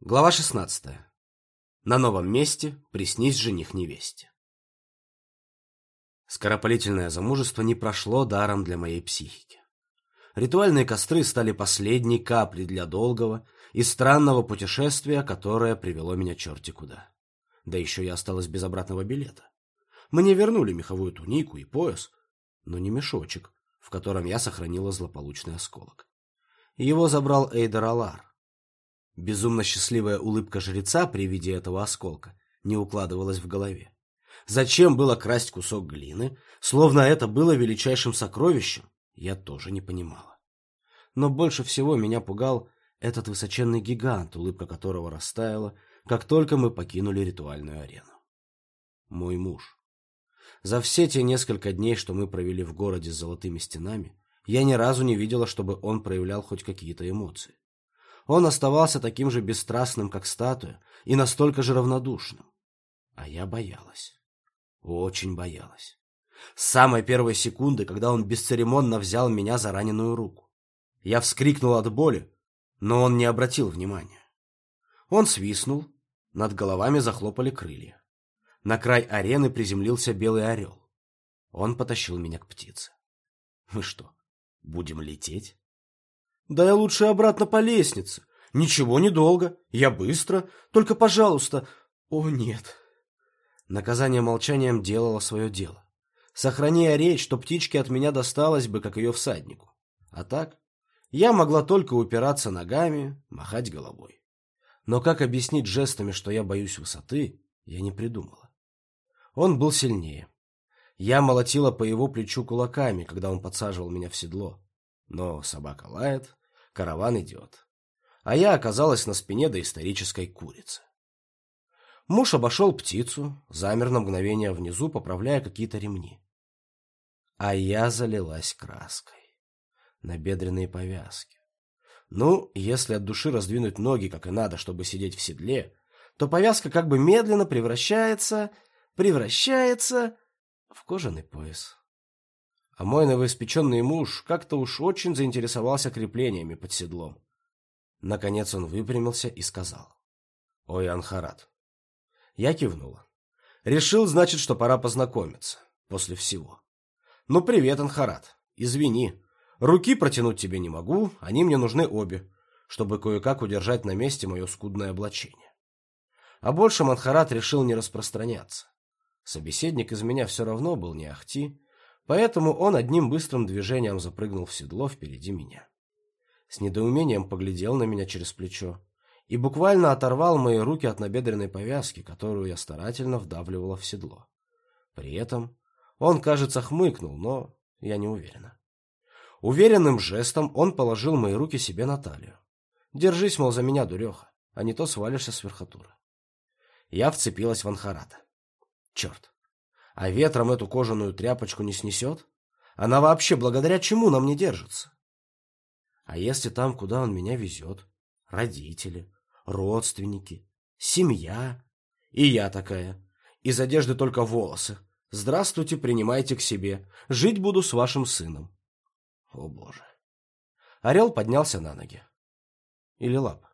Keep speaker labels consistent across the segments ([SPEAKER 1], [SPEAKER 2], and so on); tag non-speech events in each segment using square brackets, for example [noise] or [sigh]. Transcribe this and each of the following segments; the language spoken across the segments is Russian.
[SPEAKER 1] Глава 16. На новом месте приснись жених невесте. Скоропалительное замужество не прошло даром для моей психики. Ритуальные костры стали последней каплей для долгого и странного путешествия, которое привело меня черти куда. Да еще я осталась без обратного билета. Мне вернули меховую тунику и пояс, но не мешочек, в котором я сохранила злополучный осколок. Его забрал Эйдер Алар. Безумно счастливая улыбка жреца при виде этого осколка не укладывалась в голове. Зачем было красть кусок глины, словно это было величайшим сокровищем, я тоже не понимала. Но больше всего меня пугал этот высоченный гигант, улыбка которого растаяла, как только мы покинули ритуальную арену. Мой муж. За все те несколько дней, что мы провели в городе с золотыми стенами, я ни разу не видела, чтобы он проявлял хоть какие-то эмоции. Он оставался таким же бесстрастным, как статуя, и настолько же равнодушным. А я боялась. Очень боялась. С самой первой секунды, когда он бесцеремонно взял меня за раненую руку. Я вскрикнул от боли, но он не обратил внимания. Он свистнул, над головами захлопали крылья. На край арены приземлился белый орел. Он потащил меня к птице. Мы что, будем лететь? Да я лучше обратно по лестнице. Ничего, недолго. Я быстро. Только, пожалуйста... О, нет. Наказание молчанием делало свое дело. Сохрани я речь, что птичке от меня досталось бы, как ее всаднику. А так, я могла только упираться ногами, махать головой. Но как объяснить жестами, что я боюсь высоты, я не придумала. Он был сильнее. Я молотила по его плечу кулаками, когда он подсаживал меня в седло. Но собака лает, караван идет. А я оказалась на спине доисторической курицы. Муж обошел птицу, замер на мгновение внизу, поправляя какие-то ремни. А я залилась краской. На бедренные повязки. Ну, если от души раздвинуть ноги, как и надо, чтобы сидеть в седле, то повязка как бы медленно превращается, превращается в кожаный пояс. А мой новоиспеченный муж как-то уж очень заинтересовался креплениями под седлом. Наконец он выпрямился и сказал. «Ой, Анхарат». Я кивнула. Решил, значит, что пора познакомиться. После всего. «Ну, привет, Анхарат. Извини. Руки протянуть тебе не могу, они мне нужны обе, чтобы кое-как удержать на месте мое скудное облачение». А больше Анхарат решил не распространяться. Собеседник из меня все равно был не ахти, Поэтому он одним быстрым движением запрыгнул в седло впереди меня. С недоумением поглядел на меня через плечо и буквально оторвал мои руки от набедренной повязки, которую я старательно вдавливала в седло. При этом он, кажется, хмыкнул, но я не уверена. Уверенным жестом он положил мои руки себе на талию. «Держись, мол, за меня, дуреха, а не то свалишься с верхотуры». Я вцепилась в Анхарата. Черт, а ветром эту кожаную тряпочку не снесет? Она вообще благодаря чему нам не держится? А если там, куда он меня везет? Родители, родственники, семья. И я такая. Из одежды только волосы. Здравствуйте, принимайте к себе. Жить буду с вашим сыном. О, Боже. Орел поднялся на ноги. Или лап.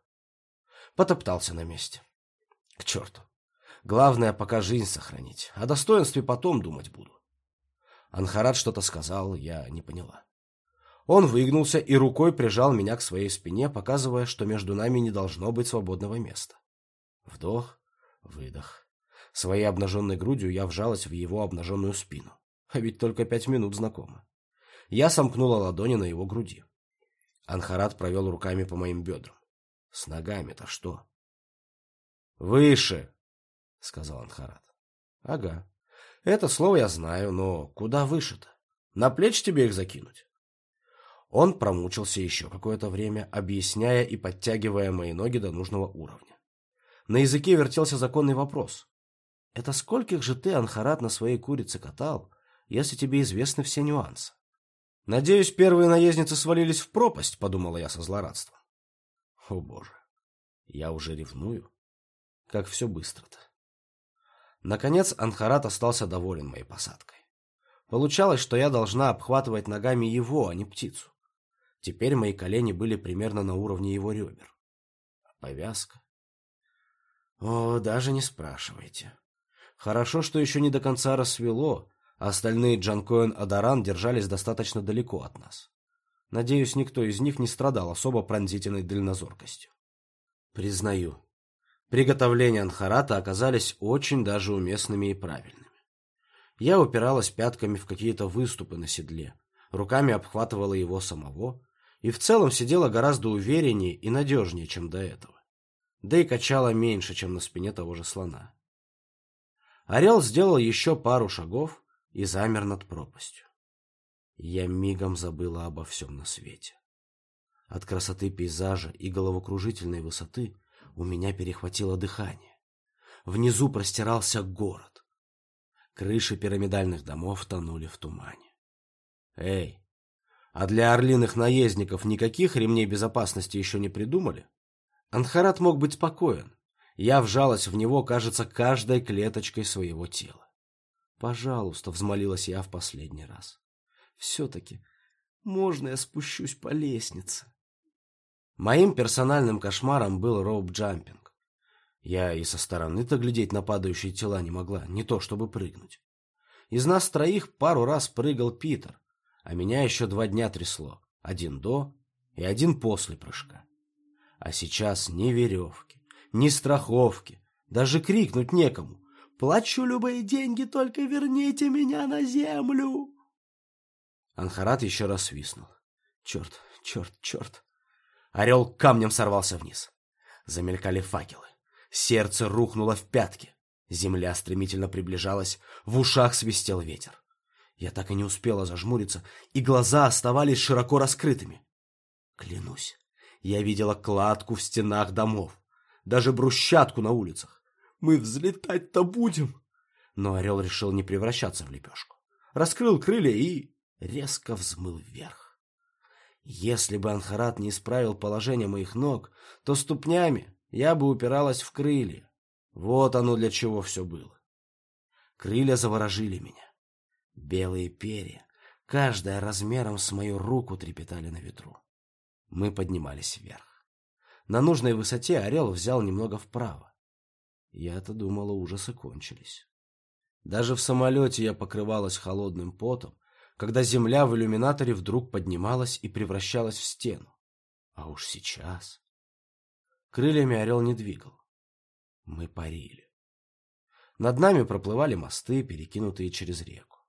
[SPEAKER 1] Потоптался на месте. К черту. Главное, пока жизнь сохранить. О достоинстве потом думать буду. Анхарат что-то сказал, я не поняла. Он выгнулся и рукой прижал меня к своей спине, показывая, что между нами не должно быть свободного места. Вдох, выдох. Своей обнаженной грудью я вжалась в его обнаженную спину. А ведь только пять минут знакомы. Я сомкнула ладони на его груди. Анхарат провел руками по моим бедрам. С ногами-то что? «Выше!» — сказал Анхарат. — Ага. Это слово я знаю, но куда выше-то? На плечи тебе их закинуть? Он промучился еще какое-то время, объясняя и подтягивая мои ноги до нужного уровня. На языке вертелся законный вопрос. «Это скольких же ты, Анхарат, на своей курице катал, если тебе известны все нюансы?» «Надеюсь, первые наездницы свалились в пропасть», — подумала я со злорадством. «О, боже, я уже ревную. Как все быстро-то». Наконец Анхарат остался доволен моей посадкой. Получалось, что я должна обхватывать ногами его, а не птицу. Теперь мои колени были примерно на уровне его ребер. повязка? О, даже не спрашивайте. Хорошо, что еще не до конца рассвело, а остальные Джанкоин Адаран держались достаточно далеко от нас. Надеюсь, никто из них не страдал особо пронзительной дальнозоркостью. Признаю, приготовления Анхарата оказались очень даже уместными и правильными. Я упиралась пятками в какие-то выступы на седле, руками обхватывала его самого и в целом сидела гораздо увереннее и надежнее, чем до этого. Да и качала меньше, чем на спине того же слона. Орел сделал еще пару шагов и замер над пропастью. Я мигом забыла обо всем на свете. От красоты пейзажа и головокружительной высоты у меня перехватило дыхание. Внизу простирался город. Крыши пирамидальных домов тонули в тумане. Эй, а для орлиных наездников никаких ремней безопасности еще не придумали? Анхарат мог быть спокоен. Я вжалась в него, кажется, каждой клеточкой своего тела. «Пожалуйста», — взмолилась я в последний раз. «Все-таки можно я спущусь по лестнице?» Моим персональным кошмаром был роуп-джампинг. Я и со стороны-то глядеть на падающие тела не могла, не то чтобы прыгнуть. Из нас троих пару раз прыгал Питер, а меня еще два дня трясло, один до и один после прыжка. А сейчас ни веревки, ни страховки, даже крикнуть некому. «Плачу любые деньги, только верните меня на землю!» Анхарат еще раз свистнул. «Черт, черт, черт!» Орел камнем сорвался вниз. Замелькали факелы. Сердце рухнуло в пятки. Земля стремительно приближалась, в ушах свистел ветер. Я так и не успела зажмуриться, и глаза оставались широко раскрытыми. Клянусь, я видела кладку в стенах домов, даже брусчатку на улицах. Мы взлетать-то будем. Но орел решил не превращаться в лепешку. Раскрыл крылья и резко взмыл вверх. Если бы Анхарат не исправил положение моих ног, то ступнями я бы упиралась в крылья. Вот оно для чего все было. Крылья заворожили меня. Белые перья, каждая размером с мою руку, трепетали на ветру. Мы поднимались вверх. На нужной высоте орел взял немного вправо. Я-то думала, ужасы кончились. Даже в самолете я покрывалась холодным потом, когда земля в иллюминаторе вдруг поднималась и превращалась в стену. А уж сейчас... Крыльями орел не двигал. Мы парили. Над нами проплывали мосты, перекинутые через реку.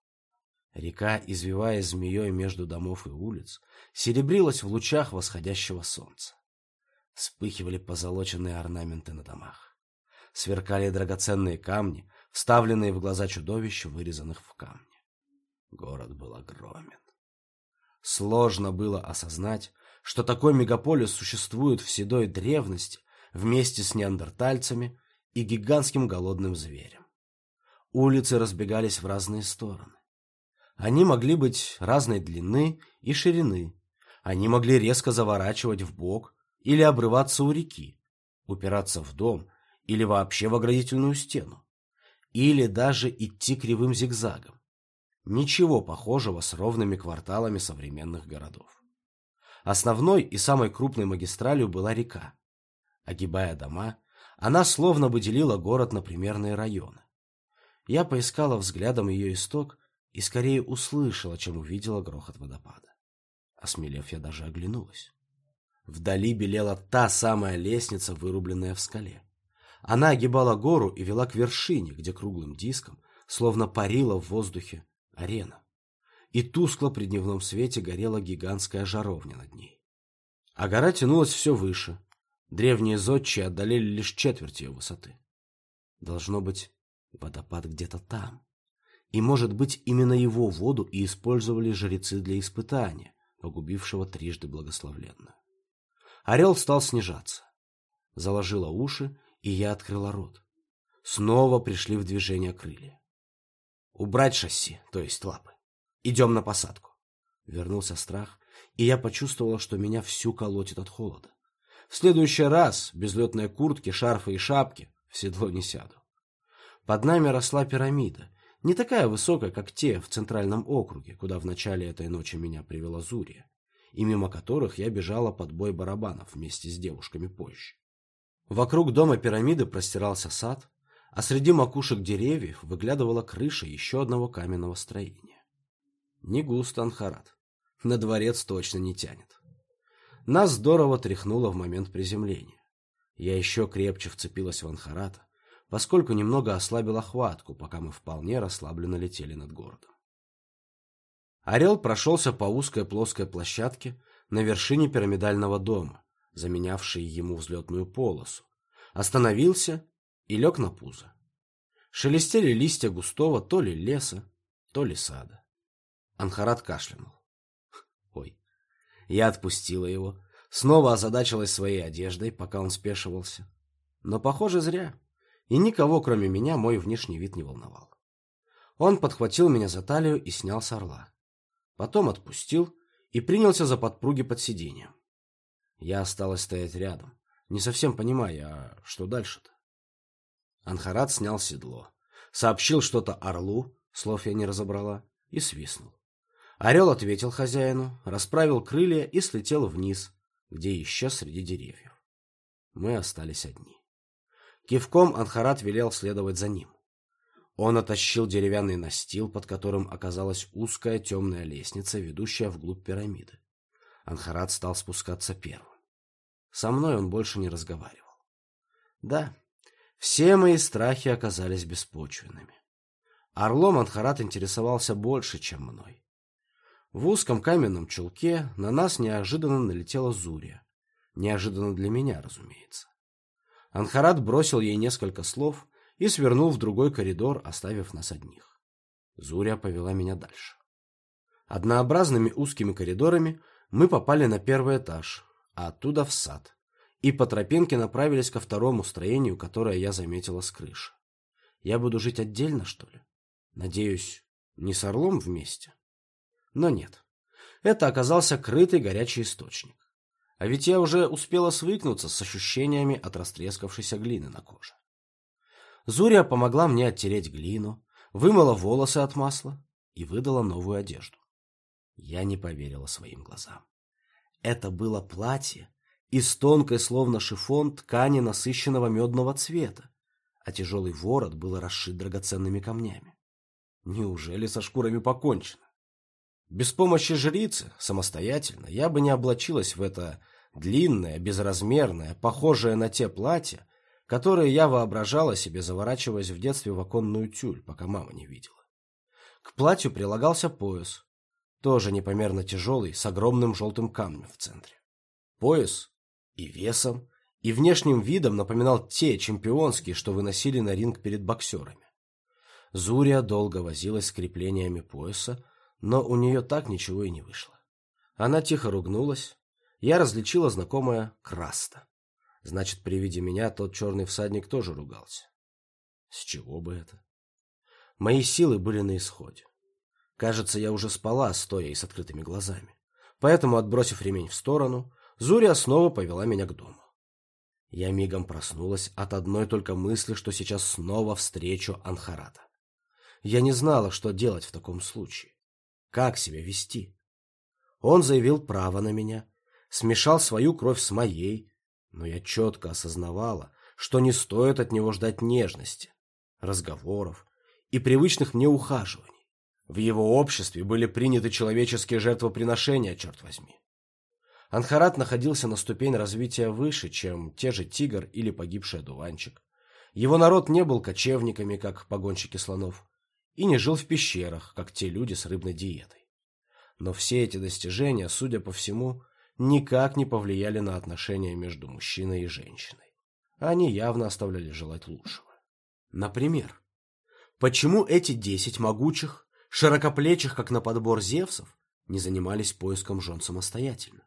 [SPEAKER 1] Река, извиваясь змеей между домов и улиц, серебрилась в лучах восходящего солнца. Вспыхивали позолоченные орнаменты на домах. Сверкали драгоценные камни, вставленные в глаза чудовищ, вырезанных в камне. Город был огромен. Сложно было осознать, что такой мегаполис существует в седой древности вместе с неандертальцами и гигантским голодным зверем. Улицы разбегались в разные стороны. Они могли быть разной длины и ширины. Они могли резко заворачивать в бок или обрываться у реки, упираться в дом или вообще в оградительную стену, или даже идти кривым зигзагом. Ничего похожего с ровными кварталами современных городов. Основной и самой крупной магистралью была река. Огибая дома, она словно бы делила город на примерные районы. Я поискала взглядом ее исток и скорее услышала, чем увидела грохот водопада. Осмелев, я даже оглянулась. Вдали белела та самая лестница, вырубленная в скале. Она огибала гору и вела к вершине, где круглым диском, словно парила в воздухе, арена. И тускло при дневном свете горела гигантская жаровня над ней. А гора тянулась все выше. Древние зодчие отдалили лишь четверть ее высоты. Должно быть, водопад где-то там. И, может быть, именно его воду и использовали жрецы для испытания, погубившего трижды благословленную. Орел стал снижаться. Заложила уши, и я открыла рот. Снова пришли в движение крылья. Убрать шасси, то есть лапы. Идем на посадку. Вернулся страх, и я почувствовала, что меня всю колотит от холода. В следующий раз без летной куртки, шарфа и шапки в седло не сяду. Под нами росла пирамида, не такая высокая, как те в центральном округе, куда в начале этой ночи меня привела Зурия, и мимо которых я бежала под бой барабанов вместе с девушками позже. Вокруг дома пирамиды простирался сад, а среди макушек деревьев выглядывала крыша еще одного каменного строения. Не густо, Анхарат. На дворец точно не тянет. Нас здорово тряхнуло в момент приземления. Я еще крепче вцепилась в Анхарата, поскольку немного ослабила хватку, пока мы вполне расслабленно летели над городом. Орел прошелся по узкой плоской площадке на вершине пирамидального дома, заменявшей ему взлетную полосу, остановился и лег на пузо. Шелестели листья густого то ли леса, то ли сада. Анхарат кашлянул. [laughs] Ой. Я отпустила его, снова озадачилась своей одеждой, пока он спешивался. Но, похоже, зря. И никого, кроме меня, мой внешний вид не волновал. Он подхватил меня за талию и снял с орла потом отпустил и принялся за подпруги под сиденьем. Я осталась стоять рядом, не совсем понимая, а что дальше-то? Анхарат снял седло, сообщил что-то орлу, слов я не разобрала, и свистнул. Орел ответил хозяину, расправил крылья и слетел вниз, где исчез среди деревьев. Мы остались одни. Кивком Анхарат велел следовать за ним. Он оттащил деревянный настил, под которым оказалась узкая темная лестница, ведущая вглубь пирамиды. Анхарат стал спускаться первым. Со мной он больше не разговаривал. Да, все мои страхи оказались беспочвенными. Орлом Анхарат интересовался больше, чем мной. В узком каменном чулке на нас неожиданно налетела Зурия. Неожиданно для меня, разумеется. Анхарат бросил ей несколько слов, и свернул в другой коридор, оставив нас одних. Зуря повела меня дальше. Однообразными узкими коридорами мы попали на первый этаж, а оттуда в сад, и по тропинке направились ко второму строению, которое я заметила с крыши. Я буду жить отдельно, что ли? Надеюсь, не с орлом вместе? Но нет. Это оказался крытый горячий источник. А ведь я уже успела свыкнуться с ощущениями от растрескавшейся глины на коже. Зурия помогла мне оттереть глину, вымыла волосы от масла и выдала новую одежду. Я не поверила своим глазам. Это было платье из тонкой, словно шифон, ткани насыщенного медного цвета, а тяжелый ворот был расшит драгоценными камнями. Неужели со шкурами покончено? Без помощи жрицы, самостоятельно, я бы не облачилась в это длинное, безразмерное, похожее на те платья, которые я воображала себе, заворачиваясь в детстве в оконную тюль, пока мама не видела. К платью прилагался пояс, тоже непомерно тяжелый, с огромным желтым камнем в центре. Пояс и весом, и внешним видом напоминал те чемпионские, что выносили на ринг перед боксерами. Зурия долго возилась с креплениями пояса, но у нее так ничего и не вышло. Она тихо ругнулась. Я различила знакомое «краста». Значит, при виде меня тот черный всадник тоже ругался. С чего бы это? Мои силы были на исходе. Кажется, я уже спала, стоя и с открытыми глазами. Поэтому, отбросив ремень в сторону, Зурия снова повела меня к дому. Я мигом проснулась от одной только мысли, что сейчас снова встречу Анхарата. Я не знала, что делать в таком случае. Как себя вести? Он заявил право на меня, смешал свою кровь с моей, но я четко осознавала, что не стоит от него ждать нежности, разговоров и привычных мне ухаживаний. В его обществе были приняты человеческие жертвоприношения, черт возьми. Анхарат находился на ступень развития выше, чем те же тигр или погибший одуванчик. Его народ не был кочевниками, как погонщики слонов, и не жил в пещерах, как те люди с рыбной диетой. Но все эти достижения, судя по всему, никак не повлияли на отношения между мужчиной и женщиной. Они явно оставляли желать лучшего. Например, почему эти десять могучих, широкоплечих, как на подбор Зевсов, не занимались поиском жен самостоятельно?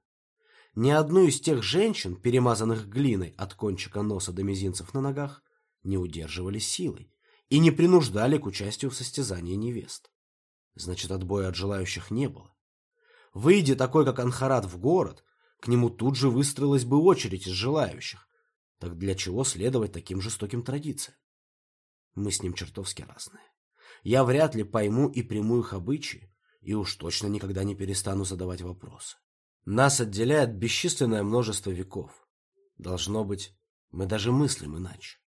[SPEAKER 1] Ни одну из тех женщин, перемазанных глиной от кончика носа до мизинцев на ногах, не удерживали силой и не принуждали к участию в состязании невест. Значит, отбоя от желающих не было. Выйди такой, как Анхарат, в город, к нему тут же выстроилась бы очередь из желающих. Так для чего следовать таким жестоким традициям? Мы с ним чертовски разные. Я вряд ли пойму и приму их обычаи, и уж точно никогда не перестану задавать вопросы. Нас отделяет бесчисленное множество веков. Должно быть, Мы даже мыслим иначе.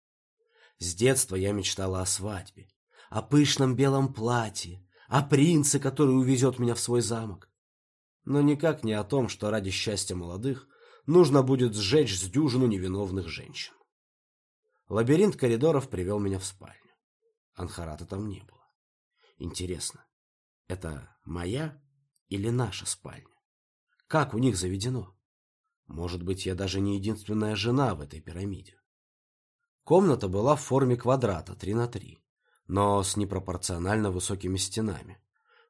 [SPEAKER 1] С детства я мечтала о свадьбе, о пышном белом платье, о принце, который увезет меня в свой замок. Но никак не о том, что ради счастья молодых нужно будет сжечь с дюжину невиновных женщин. Лабиринт коридоров привел меня в спальню. Анхарата там не было. Интересно, это моя или наша спальня? Как у них заведено? Может быть, я даже не единственная жена в этой пирамиде. Комната была в форме квадрата 3 на 3, но с непропорционально высокими стенами.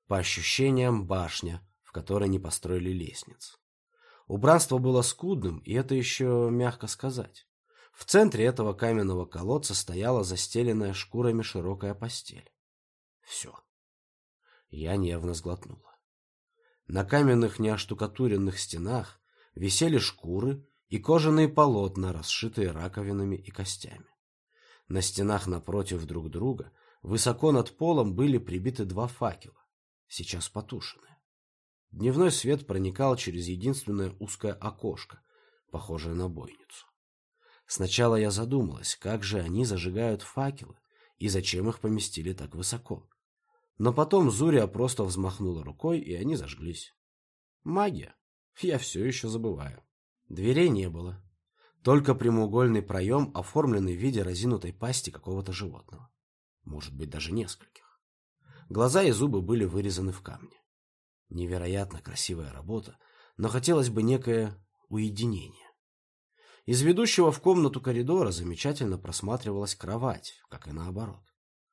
[SPEAKER 1] По ощущениям, башня, в которой не построили лестниц. Убранство было скудным, и это еще мягко сказать. В центре этого каменного колодца стояла застеленная шкурами широкая постель. Все. Я нервно сглотнула. На каменных неоштукатуренных стенах висели шкуры и кожаные полотна, расшитые раковинами и костями. На стенах напротив друг друга, высоко над полом, были прибиты два факела, сейчас потушенные. Дневной свет проникал через единственное узкое окошко, похожее на бойницу. Сначала я задумалась, как же они зажигают факелы и зачем их поместили так высоко. Но потом Зурия просто взмахнула рукой, и они зажглись. Магия. Я все еще забываю. Дверей не было. Только прямоугольный проем, оформленный в виде разинутой пасти какого-то животного. Может быть, даже нескольких. Глаза и зубы были вырезаны в камне. Невероятно красивая работа, но хотелось бы некое уединение. Из ведущего в комнату коридора замечательно просматривалась кровать, как и наоборот.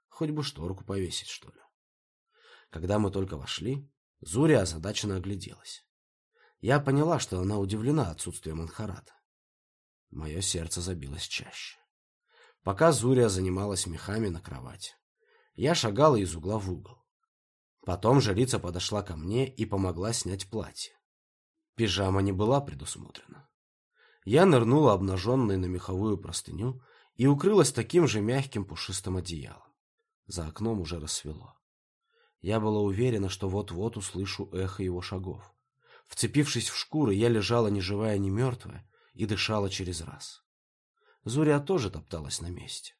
[SPEAKER 1] Хоть бы шторку повесить, что ли. Когда мы только вошли, Зурия озадаченно огляделась. Я поняла, что она удивлена отсутствием Анхарата. Мое сердце забилось чаще. Пока Зурия занималась мехами на кровати, я шагала из угла в угол. Потом жрица подошла ко мне и помогла снять платье. Пижама не была предусмотрена. Я нырнула обнаженной на меховую простыню и укрылась таким же мягким пушистым одеялом. За окном уже рассвело. Я была уверена, что вот-вот услышу эхо его шагов. Вцепившись в шкуры, я лежала ни живая, ни мертвая и дышала через раз. Зурия тоже топталась на месте.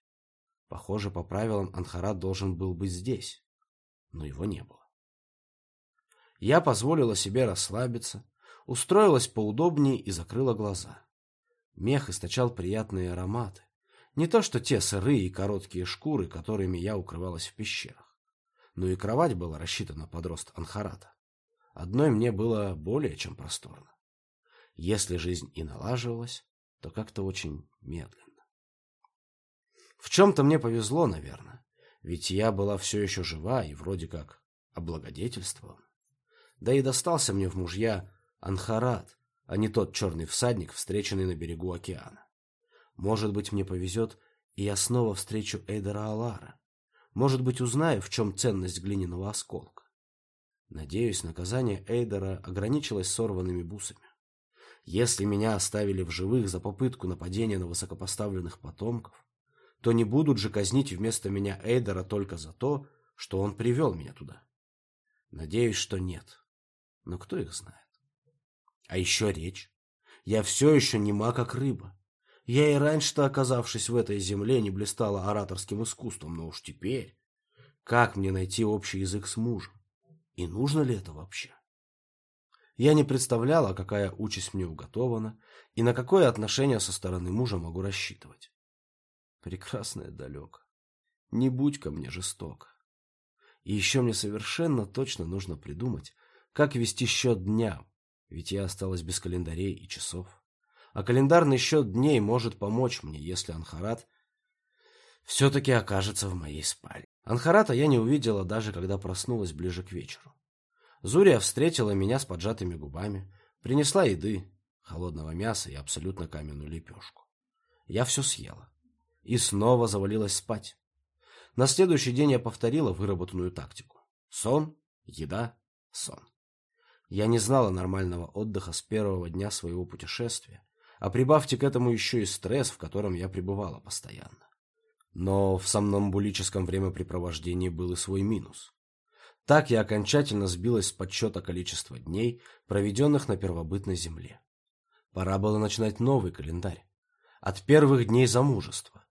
[SPEAKER 1] Похоже, по правилам Анхарат должен был быть здесь, но его не было. Я позволила себе расслабиться, устроилась поудобнее и закрыла глаза. Мех источал приятные ароматы. Не то что те сырые и короткие шкуры, которыми я укрывалась в пещерах. Но и кровать была рассчитана под рост анхарата. Одной мне было более чем просторно. Если жизнь и налаживалась, то как-то очень медленно. В чем-то мне повезло, наверное, ведь я была все еще жива и вроде как облагодетельствована. Да и достался мне в мужья Анхарат, а не тот черный всадник, встреченный на берегу океана. Может быть, мне повезет, и я снова встречу Эйдера Алара. Может быть, узнаю, в чем ценность глиняного осколка. Надеюсь, наказание Эйдера ограничилось сорванными бусами. Если меня оставили в живых за попытку нападения на высокопоставленных потомков, то не будут же казнить вместо меня Эйдера только за то, что он привел меня туда. Надеюсь, что нет. Но кто их знает? А еще речь. Я все еще нема, как рыба. Я и раньше-то, оказавшись в этой земле, не блистала ораторским искусством, но уж теперь... Как мне найти общий язык с мужем? И нужно ли это вообще? Я не представляла, какая участь мне уготована и на какое отношение со стороны мужа могу рассчитывать. Прекрасная далека. Не будь ко мне жестоко. И еще мне совершенно точно нужно придумать, как вести счет дням, ведь я осталась без календарей и часов. А календарный счет дней может помочь мне, если Анхарат все-таки окажется в моей спальне. Анхарата я не увидела даже, когда проснулась ближе к вечеру. Зурия встретила меня с поджатыми губами, принесла еды, холодного мяса и абсолютно каменную лепешку. Я все съела. И снова завалилась спать. На следующий день я повторила выработанную тактику. Сон, еда, сон. Я не знала нормального отдыха с первого дня своего путешествия, а прибавьте к этому еще и стресс, в котором я пребывала постоянно. Но в сомнамбулическом времяпрепровождении был и свой минус. Так я окончательно сбилась с подсчета количества дней, проведенных на первобытной земле. Пора было начинать новый календарь. от первых дней замужества.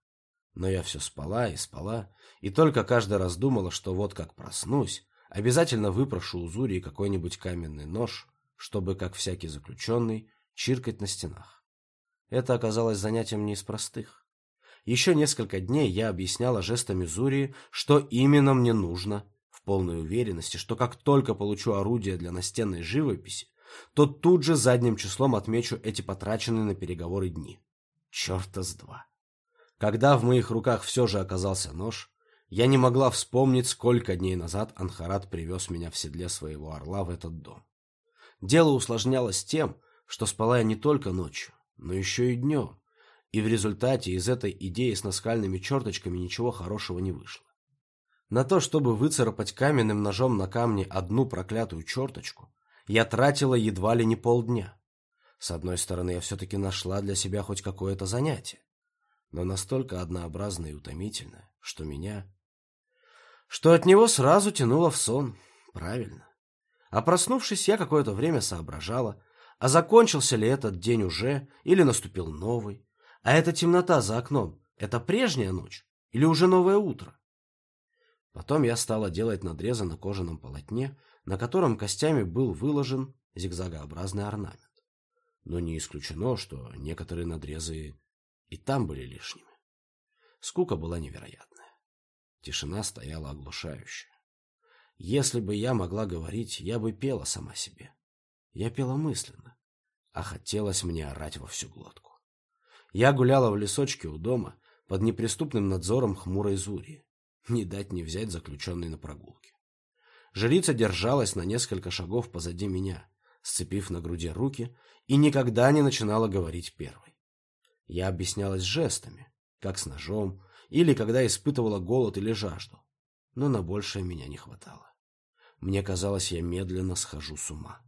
[SPEAKER 1] Но я все спала и спала, и только каждый раз думала, что вот как проснусь, обязательно выпрошу у Зурии какой-нибудь каменный нож, чтобы, как всякий заключенный, чиркать на стенах. Это оказалось занятием не из простых. Еще несколько дней я объясняла жестами Зурии, что именно мне нужно, в полной уверенности, что как только получу орудие для настенной живописи, то тут же задним числом отмечу эти потраченные на переговоры дни. Черта с два. Когда в моих руках все же оказался нож, я не могла вспомнить, сколько дней назад Анхарат привез меня в седле своего орла в этот дом. Дело усложнялось тем, что спала я не только ночью, но еще и днем, и в результате из этой идеи с наскальными черточками ничего хорошего не вышло. На то, чтобы выцарапать каменным ножом на камне одну проклятую черточку, я тратила едва ли не полдня. С одной стороны, я все-таки нашла для себя хоть какое-то занятие, но настолько однообразное и утомительное, что меня... Что от него сразу тянуло в сон, правильно. А проснувшись, я какое-то время соображала, а закончился ли этот день уже, или наступил новый. А эта темнота за окном — это прежняя ночь или уже новое утро? Потом я стала делать надрезы на кожаном полотне, на котором костями был выложен зигзагообразный орнамент. Но не исключено, что некоторые надрезы и там были лишними. Скука была невероятная. Тишина стояла оглушающая. Если бы я могла говорить, я бы пела сама себе. Я пела мысленно, а хотелось мне орать во всю глотку. Я гуляла в лесочке у дома под неприступным надзором хмурой Зури. Не дать не взять заключенный на прогулке. Жрица держалась на несколько шагов позади меня, сцепив на груди руки, и никогда не начинала говорить первой. Я объяснялась жестами, как с ножом, или когда испытывала голод или жажду, но на большее меня не хватало. Мне казалось, я медленно схожу с ума.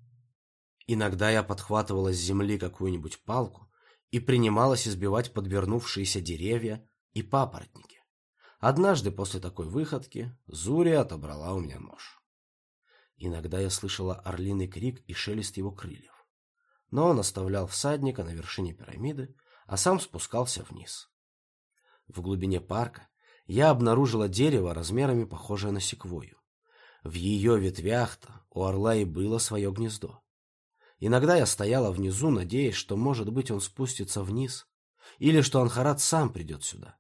[SPEAKER 1] Иногда я подхватывала с земли какую-нибудь палку и принималась избивать подвернувшиеся деревья и папоротники. Однажды после такой выходки Зурия отобрала у меня нож. Иногда я слышала орлиный крик и шелест его крыльев. Но он оставлял всадника на вершине пирамиды, а сам спускался вниз. В глубине парка я обнаружила дерево размерами похожее на секвою. В ее ветвях-то у орла и было свое гнездо. Иногда я стояла внизу, надеясь, что, может быть, он спустится вниз, или что Анхарат сам придет сюда.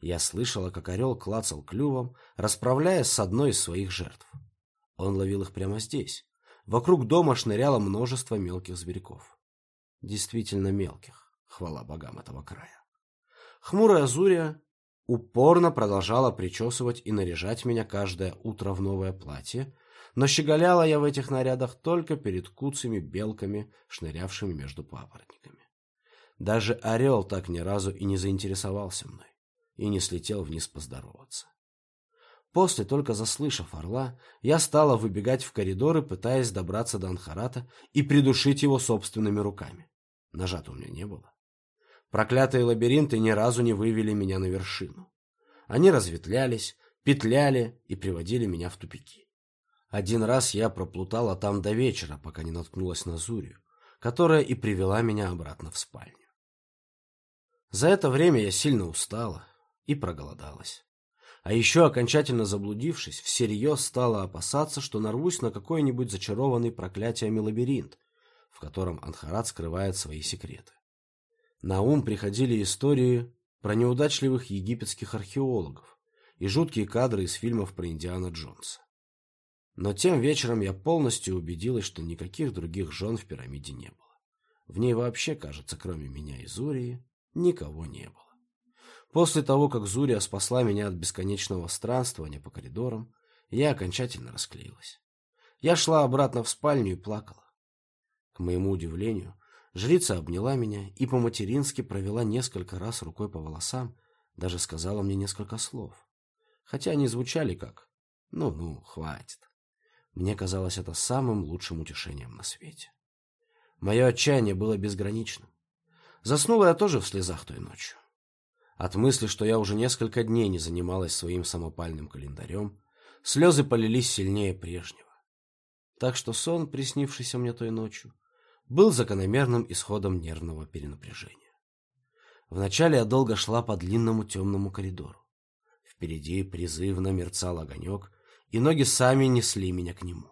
[SPEAKER 1] Я слышала, как орел клацал клювом, расправляясь с одной из своих жертв. Он ловил их прямо здесь. Вокруг дома шныряло множество мелких зверьков. Действительно мелких, хвала богам этого края. Хмурая Зурия упорно продолжала причесывать и наряжать меня каждое утро в новое платье, но щеголяла я в этих нарядах только перед куцами белками, шнырявшими между папоротниками. Даже орел так ни разу и не заинтересовался мной и не слетел вниз поздороваться. После, только заслышав орла, я стала выбегать в коридоры, пытаясь добраться до Анхарата и придушить его собственными руками. Ножа у меня не было. Проклятые лабиринты ни разу не вывели меня на вершину. Они разветвлялись, петляли и приводили меня в тупики. Один раз я проплутала там до вечера, пока не наткнулась на Зурию, которая и привела меня обратно в спальню. За это время я сильно устала и проголодалась. А еще, окончательно заблудившись, всерьез стала опасаться, что нарвусь на какой-нибудь зачарованный проклятиями лабиринт, в котором Анхарат скрывает свои секреты. На ум приходили истории про неудачливых египетских археологов и жуткие кадры из фильмов про Индиана Джонса. Но тем вечером я полностью убедилась, что никаких других жен в пирамиде не было. В ней вообще, кажется, кроме меня и Зурии, никого не было. После того, как Зурия спасла меня от бесконечного странствования по коридорам, я окончательно расклеилась. Я шла обратно в спальню и плакала. К моему удивлению, жрица обняла меня и по-матерински провела несколько раз рукой по волосам, даже сказала мне несколько слов. Хотя они звучали как «ну-ну, хватит». Мне казалось это самым лучшим утешением на свете. Мое отчаяние было безграничным. Заснула я тоже в слезах той ночью. От мысли, что я уже несколько дней не занималась своим самопальным календарем, слезы полились сильнее прежнего. Так что сон, приснившийся мне той ночью, был закономерным исходом нервного перенапряжения. Вначале я долго шла по длинному темному коридору. Впереди призывно мерцал огонек, и ноги сами несли меня к нему.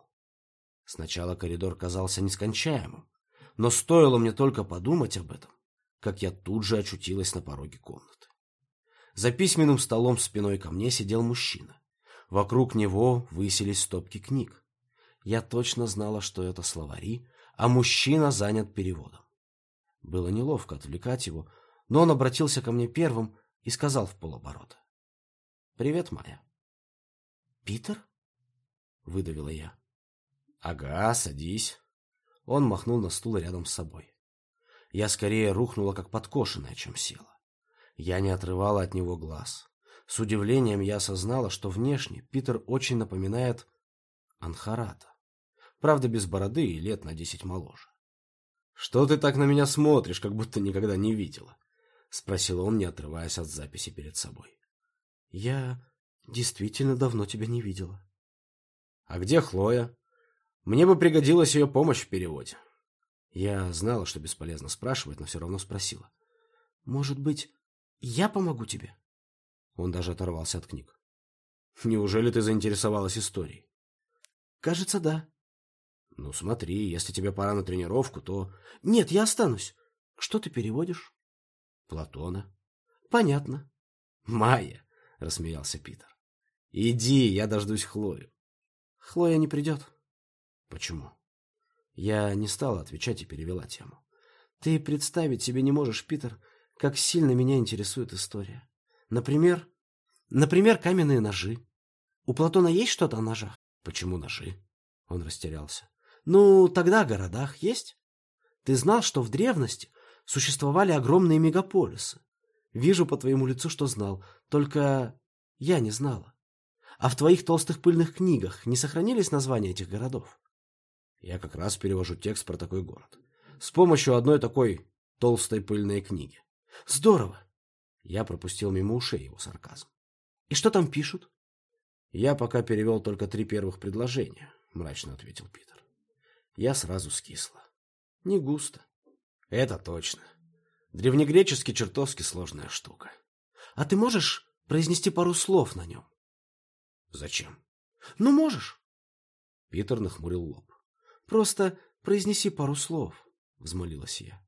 [SPEAKER 1] Сначала коридор казался нескончаемым, но стоило мне только подумать об этом, как я тут же очутилась на пороге комнаты. За письменным столом спиной ко мне сидел мужчина. Вокруг него высились стопки книг. Я точно знала, что это словари, а мужчина занят переводом. Было неловко отвлекать его, но он обратился ко мне первым и сказал в полоборота. «Привет, Майя». «Питер?» — выдавила я. «Ага, садись». Он махнул на стул рядом с собой. Я скорее рухнула, как подкошенная, чем села. Я не отрывала от него глаз. С удивлением я осознала, что внешне Питер очень напоминает Анхарата. Правда, без бороды и лет на десять моложе. «Что ты так на меня смотришь, как будто никогда не видела?» — спросил он, не отрываясь от записи перед собой. «Я действительно давно тебя не видела». «А где Хлоя?» «Мне бы пригодилась ее помощь в переводе». Я знала, что бесполезно спрашивать, но все равно спросила. «Может быть, я помогу тебе?» Он даже оторвался от книг. «Неужели ты заинтересовалась историей?» «Кажется, да». «Ну, смотри, если тебе пора на тренировку, то...» «Нет, я останусь. Что ты переводишь?» «Платона». «Понятно». «Майя», — рассмеялся Питер. «Иди, я дождусь Хлою». «Хлоя не придет». «Почему?» Я не стала отвечать и перевела тему. «Ты представить себе не можешь, Питер, как сильно меня интересует история. Например, например, каменные ножи. У Платона есть что-то о ножах? Почему ножи? Он растерялся. Ну, тогда о городах есть. Ты знал, что в древности существовали огромные мегаполисы? Вижу по твоему лицу, что знал, только я не знала. А в твоих толстых пыльных книгах не сохранились названия этих городов? Я как раз перевожу текст про такой город. С помощью одной такой толстой пыльной книги. Здорово. Я пропустил мимо ушей его сарказм. И что там пишут? Я пока перевел только три первых предложения, мрачно ответил Питер. Я сразу скисла. Не густо. Это точно. Древнегреческий чертовски сложная штука. А ты можешь произнести пару слов на нем? Зачем? Ну, можешь. Питер нахмурил лоб. Просто произнеси пару слов, взмолилась я.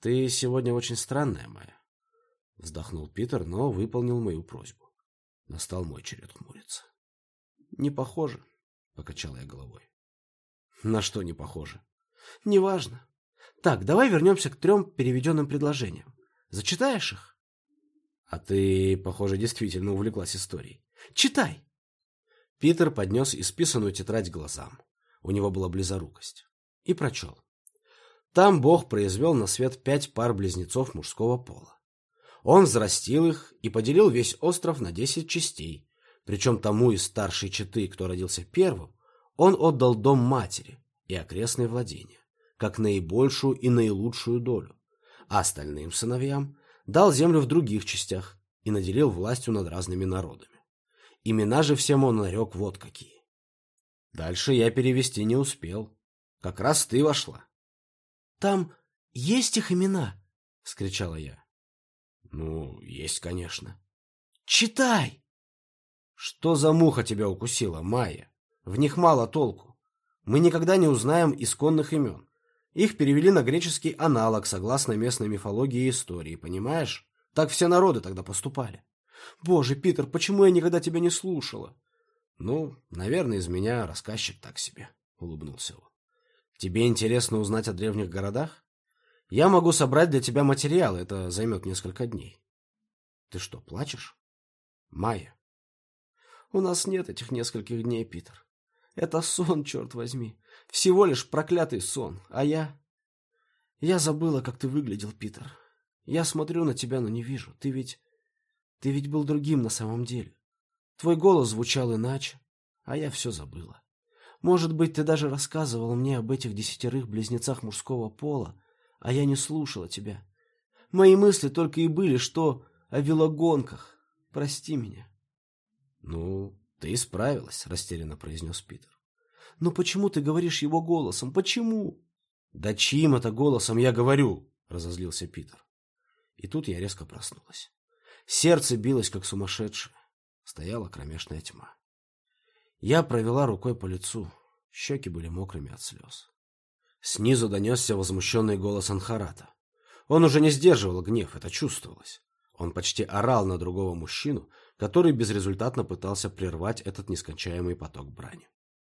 [SPEAKER 1] «Ты сегодня очень странная, моя», — вздохнул Питер, но выполнил мою просьбу. Настал мой черед хмуриться. «Не похоже», — покачал я головой. «На что не похоже?» «Неважно. Так, давай вернемся к трем переведенным предложениям. Зачитаешь их?» «А ты, похоже, действительно увлеклась историей. Читай!» Питер поднес исписанную тетрадь глазам. У него была близорукость. И прочел. Там Бог произвел на свет пять пар близнецов мужского пола. Он взрастил их и поделил весь остров на десять частей, причем тому из старшей четы, кто родился первым, он отдал дом матери и окрестные владения, как наибольшую и наилучшую долю, а остальным сыновьям дал землю в других частях и наделил властью над разными народами. Имена же всем он нарек вот какие. Дальше я перевести не успел. Как раз ты вошла. Там есть их имена? — вскричала я. — Ну, есть, конечно. — Читай! — Что за муха тебя укусила, Майя? В них мало толку. Мы никогда не узнаем исконных имен. Их перевели на греческий аналог, согласно местной мифологии и истории, понимаешь? Так все народы тогда поступали. Боже, Питер, почему я никогда тебя не слушала? Ну, наверное, из меня рассказчик так себе, улыбнулся он. Тебе интересно узнать о древних городах? Я могу собрать для тебя материал, это займет несколько дней. Ты что, плачешь? Майя. У нас нет этих нескольких дней, Питер. Это сон, черт возьми. Всего лишь проклятый сон. А я... Я забыла, как ты выглядел, Питер. Я смотрю на тебя, но не вижу. Ты ведь... Ты ведь был другим на самом деле. Твой голос звучал иначе, а я все забыла. Может быть, ты даже рассказывал мне об этих десятерых близнецах мужского пола, а я не слушала тебя. Мои мысли только и были, что о велогонках. Прости меня. — Ну, ты исправилась, — растерянно произнес Питер. — Но почему ты говоришь его голосом? Почему? — Да чьим это голосом я говорю? — разозлился Питер. И тут я резко проснулась. Сердце билось, как сумасшедшее. Стояла кромешная тьма. Я провела рукой по лицу. Щеки были мокрыми от слез. Снизу донесся возмущенный голос Анхарата. Он уже не сдерживал гнев, это чувствовалось. Он почти орал на другого мужчину, который безрезультатно пытался прервать этот нескончаемый поток брани.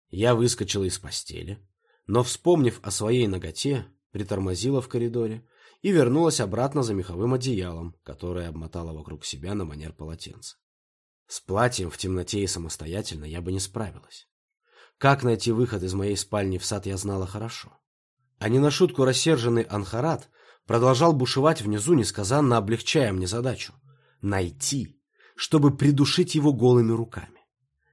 [SPEAKER 1] Я выскочила из постели, но, вспомнив о своей ноготе, притормозила в коридоре и вернулась обратно за меховым одеялом, которое обмотала вокруг себя на манер полотенца. С платьем в темноте и самостоятельно я бы не справилась. Как найти выход из моей спальни в сад я знала хорошо. А не на шутку рассерженный Анхарат продолжал бушевать внизу, несказанно облегчая мне задачу. Найти, чтобы придушить его голыми руками.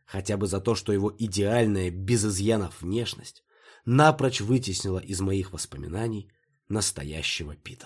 [SPEAKER 1] Хотя бы за то, что его идеальная, без изъянов внешность напрочь вытеснила из моих воспоминаний настоящего Пита.